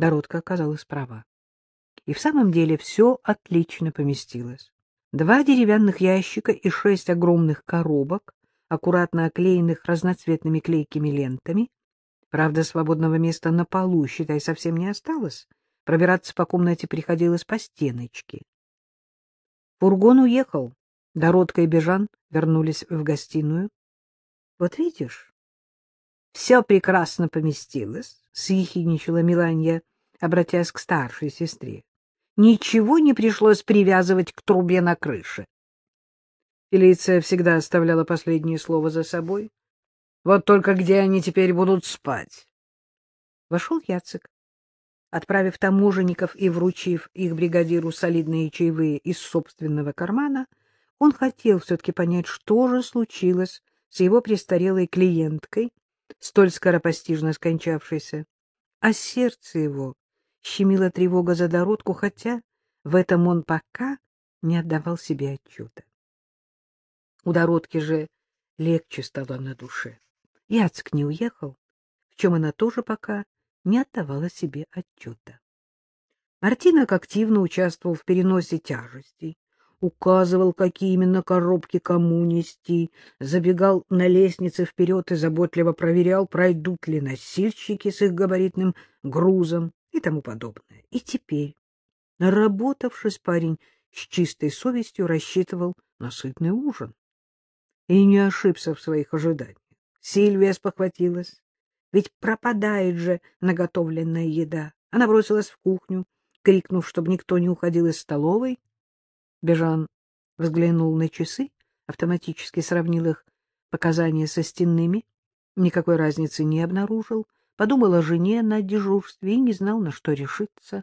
Доротка оказалась права. И в самом деле все отлично поместилось. Два деревянных ящика и шесть огромных коробок, аккуратно оклеенных разноцветными клейкими лентами. Правда, свободного места на полу, считай, совсем не осталось. Пробираться по комнате приходилось по стеночке. Фургон уехал. Дородка и Бежан вернулись в гостиную. — Вот видишь, все прекрасно поместилось, — съехидничала Миланья, обратясь к старшей сестре. — Ничего не пришлось привязывать к трубе на крыше. Фелиция всегда оставляла последнее слово за собой. Вот только где они теперь будут спать? Вошел Яцек. Отправив таможенников и вручив их бригадиру солидные чаевые из собственного кармана, он хотел все-таки понять, что же случилось с его престарелой клиенткой, столь скоропостижно скончавшейся. А сердце его щемило тревога за Дородку, хотя в этом он пока не отдавал себе отчета. У Дородки же легче стало на душе. Яцк не уехал, в чем она тоже пока не отдавала себе отчета. Мартинок активно участвовал в переносе тяжестей, указывал, какие именно коробки кому нести, забегал на лестнице вперед и заботливо проверял, пройдут ли носильщики с их габаритным грузом и тому подобное. И теперь, наработавшись, парень с чистой совестью рассчитывал на сытный ужин. И не ошибся в своих ожиданиях. Сильвия спохватилась. Ведь пропадает же наготовленная еда. Она бросилась в кухню, крикнув, чтобы никто не уходил из столовой. Бежан взглянул на часы, автоматически сравнил их показания со стенными, никакой разницы не обнаружил, подумал о жене на дежурстве и не знал, на что решиться.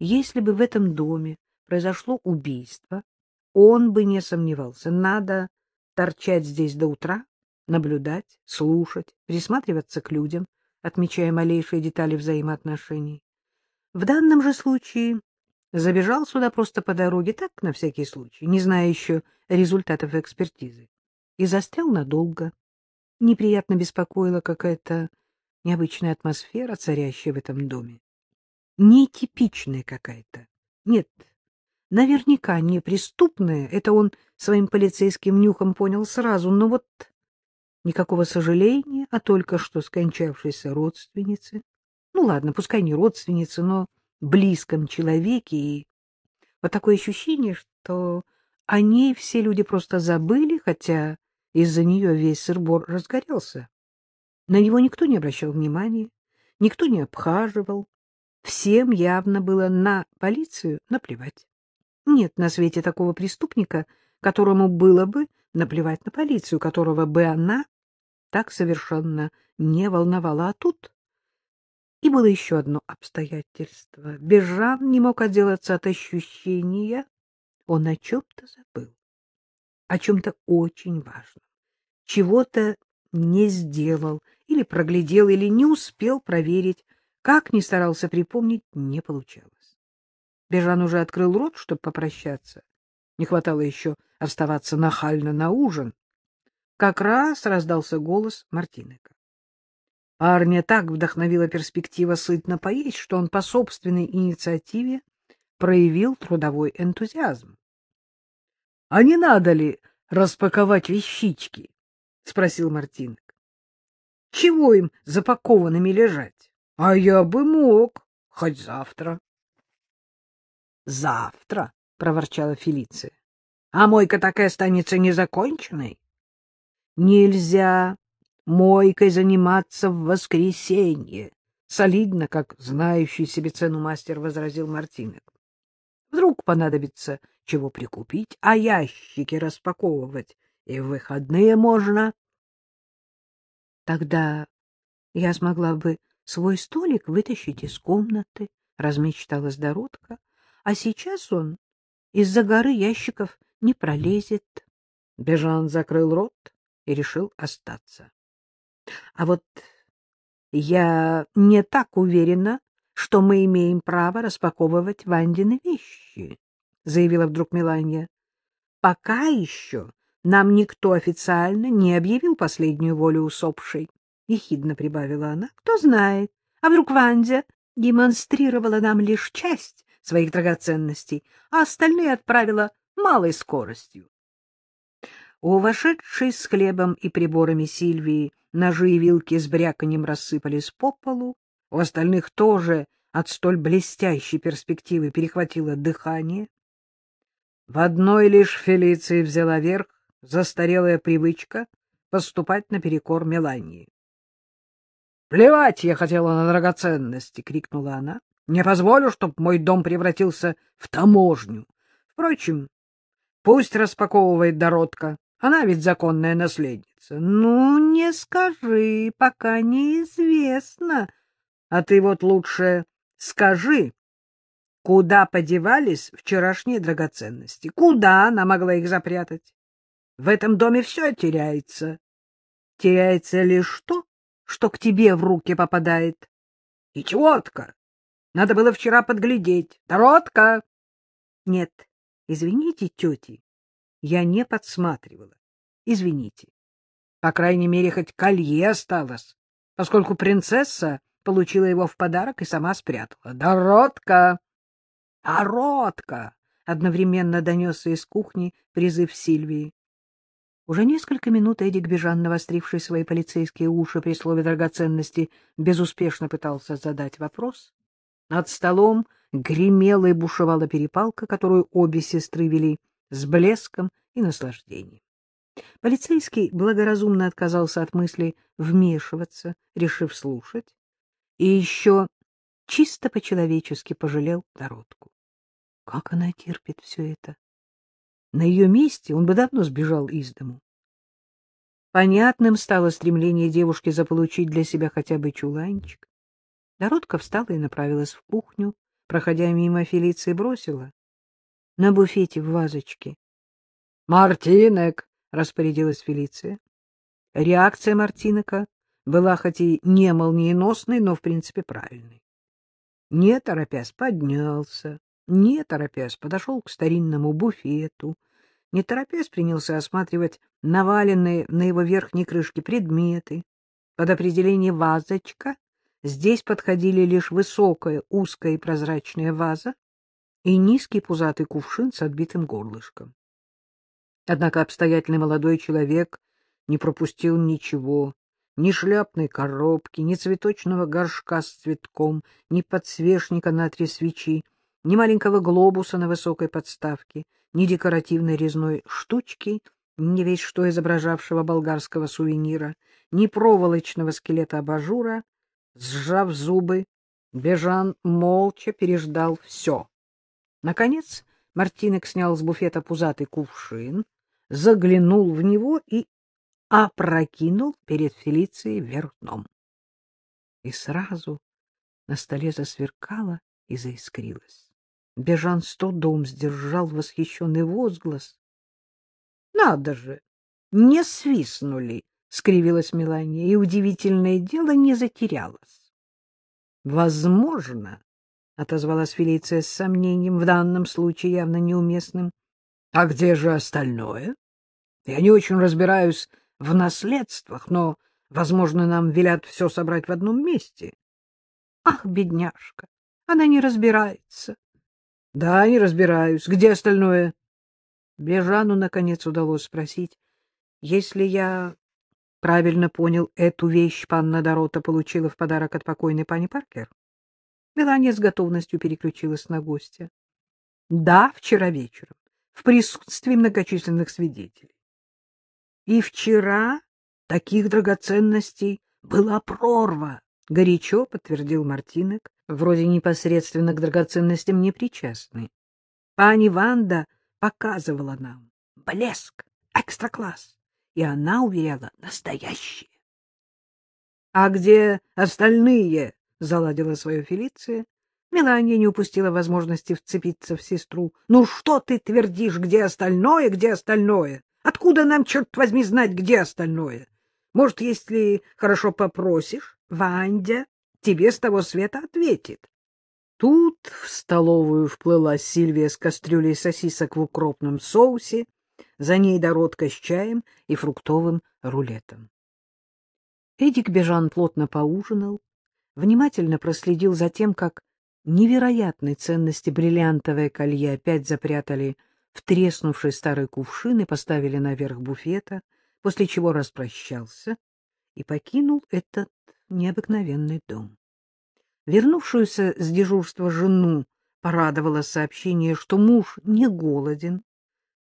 Если бы в этом доме произошло убийство, он бы не сомневался. Надо торчать здесь до утра, наблюдать, слушать, присматриваться к людям, отмечая малейшие детали взаимоотношений. В данном же случае забежал сюда просто по дороге, так, на всякий случай, не зная еще результатов экспертизы, и застрял надолго. Неприятно беспокоила какая-то необычная атмосфера, царящая в этом доме. Нетипичная какая-то. Нет, наверняка не преступная, это он своим полицейским нюхом понял сразу, но вот никакого сожаления о только что скончавшейся родственнице. Ну ладно, пускай не родственнице, но близком человеке, и вот такое ощущение, что о ней все люди просто забыли, хотя из-за нее весь сырбор разгорелся. На него никто не обращал внимания, никто не обхаживал. Всем явно было на полицию наплевать. Нет на свете такого преступника, которому было бы наплевать на полицию, которого бы она так совершенно не волновала. А тут и было еще одно обстоятельство. Бежан не мог отделаться от ощущения, он о чем-то забыл, о чем-то очень важном, чего-то не сделал или проглядел, или не успел проверить, как ни старался припомнить, не получалось. Бежан уже открыл рот, чтобы попрощаться. Не хватало еще оставаться нахально на ужин. Как раз раздался голос Мартинека. Парня так вдохновила перспектива сытно поесть, что он по собственной инициативе проявил трудовой энтузиазм. — А не надо ли распаковать вещички? — спросил Мартинек. — Чего им запакованными лежать? А я бы мог, хоть завтра. — Завтра, — проворчала Фелиция. — А мойка такая останется незаконченной. Нельзя мойкой заниматься в воскресенье, — солидно, как знающий себе цену мастер возразил Мартинек. Вдруг понадобится чего прикупить, а ящики распаковывать и в выходные можно. Тогда я смогла бы свой столик вытащить из комнаты, — размечталась Доротка, — а сейчас он из-за горы ящиков не пролезет. Бежан закрыл рот и решил остаться. А вот я не так уверена, что мы имеем право распаковывать Вандины вещи, — заявила вдруг Меланья. — Пока еще нам никто официально не объявил последнюю волю усопшей, — ехидно прибавила она. — Кто знает, а вдруг Вандя демонстрировала нам лишь часть своих драгоценностей, а остальные отправила малой скоростью. У вошедшей с хлебом и приборами Сильвии ножи и вилки с бряканьем рассыпались по полу, у остальных тоже от столь блестящей перспективы перехватило дыхание. В одной лишь Фелиции взяла верх застарелая привычка поступать наперекор Мелании. — Плевать я хотела на драгоценности! — крикнула она. — Не позволю, чтобы мой дом превратился в таможню. Впрочем, пусть распаковывает Доротка. Она ведь законная наследница. — Ну, не скажи, пока неизвестно. А ты вот лучше скажи, куда подевались вчерашние драгоценности? Куда она могла их запрятать? В этом доме все теряется. Теряется лишь то, что к тебе в руки попадает. И четко. Надо было вчера подглядеть. Доротка! Нет, извините, тети, я не подсматривала. Извините. По крайней мере, хоть колье осталось, поскольку принцесса получила его в подарок и сама спрятала. Доротка! Доротка! Одновременно донесся из кухни призыв Сильвии. Уже несколько минут Эдик Бежан, навостривший свои полицейские уши при слове драгоценности, безуспешно пытался задать вопрос. Над столом гремела и бушевала перепалка, которую обе сестры вели с блеском и наслаждением. Полицейский благоразумно отказался от мысли вмешиваться, решив слушать, и еще чисто по-человечески пожалел Доротку. Как она терпит все это? На ее месте он бы давно сбежал из дому. Понятным стало стремление девушки заполучить для себя хотя бы чуланчик. Дородка встала и направилась в кухню, проходя мимо Фелиции, бросила. На буфете в вазочке. — Мартинек! — распорядилась Фелиция. Реакция Мартинека была хоть и не молниеносной, но в принципе правильной. Не торопясь поднялся, не торопясь, подошел к старинному буфету, не торопясь принялся осматривать наваленные на его верхней крышке предметы. Под определение «вазочка» здесь подходили лишь высокая, узкая и прозрачная ваза и низкий пузатый кувшин с отбитым горлышком. Однако обстоятельный молодой человек не пропустил ничего, ни шляпной коробки, ни цветочного горшка с цветком, ни подсвечника на три свечи, ни маленького глобуса на высокой подставке, ни декоративной резной штучки, ни весь что изображавшего болгарского сувенира, ни проволочного скелета абажура. Сжав зубы, Бежан молча переждал все. Наконец Мартинек снял с буфета пузатый кувшин, заглянул в него и опрокинул перед Фелицией вверх. И сразу на столе засверкало и заискрилось. Бежан с трудом сдержал восхищенный возглас. — Надо же! Не свистнули! — скривилась Мелания, и удивительное дело не затерялось. — Возможно, — отозвалась Фелиция с сомнением, в данном случае явно неуместным. — А где же остальное? Я не очень разбираюсь в наследствах, но, возможно, нам велят все собрать в одном месте. — Ах, бедняжка, она не разбирается, — Да, не разбираюсь. Где остальное? Бежану, наконец, удалось спросить. — Если я правильно понял, эту вещь панна Дорота получила в подарок от покойной пани Паркер? Мелания с готовностью переключилась на гостя. — Да, вчера вечером, в присутствии многочисленных свидетелей. — И вчера таких драгоценностей была прорва, — горячо подтвердил Мартинек вроде непосредственно к драгоценностям не причастны. Пани Ванда показывала нам блеск, экстра-класс, и она уверяла настоящие. — А где остальные? — заладила свою Фелиция. Мелания не упустила возможности вцепиться в сестру. — Ну что ты твердишь, где остальное, где остальное? Откуда нам, черт возьми, знать, где остальное? Может, если хорошо попросишь, Вандя тебе с того света ответит. Тут в столовую вплыла Сильвия с кастрюлей сосисок в укропном соусе, за ней дородка с чаем и фруктовым рулетом. Эдик Бежан плотно поужинал, внимательно проследил за тем, как невероятной ценности бриллиантовое колье опять запрятали в треснувший старый кувшин и поставили наверх буфета, после чего распрощался и покинул этот необыкновенный дом. Вернувшуюся с дежурства жену порадовало сообщение, что муж не голоден.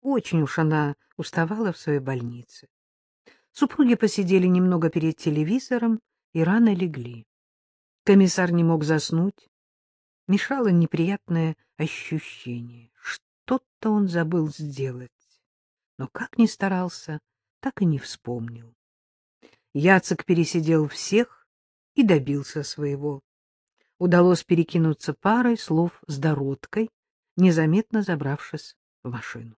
Очень уж она уставала в своей больнице. Супруги посидели немного перед телевизором и рано легли. Комиссар не мог заснуть. Мешало неприятное ощущение. Что-то он забыл сделать. Но как ни старался, так и не вспомнил. Яцек пересидел всех и добился своего. Удалось перекинуться парой слов с Дородкой, незаметно забравшись в машину.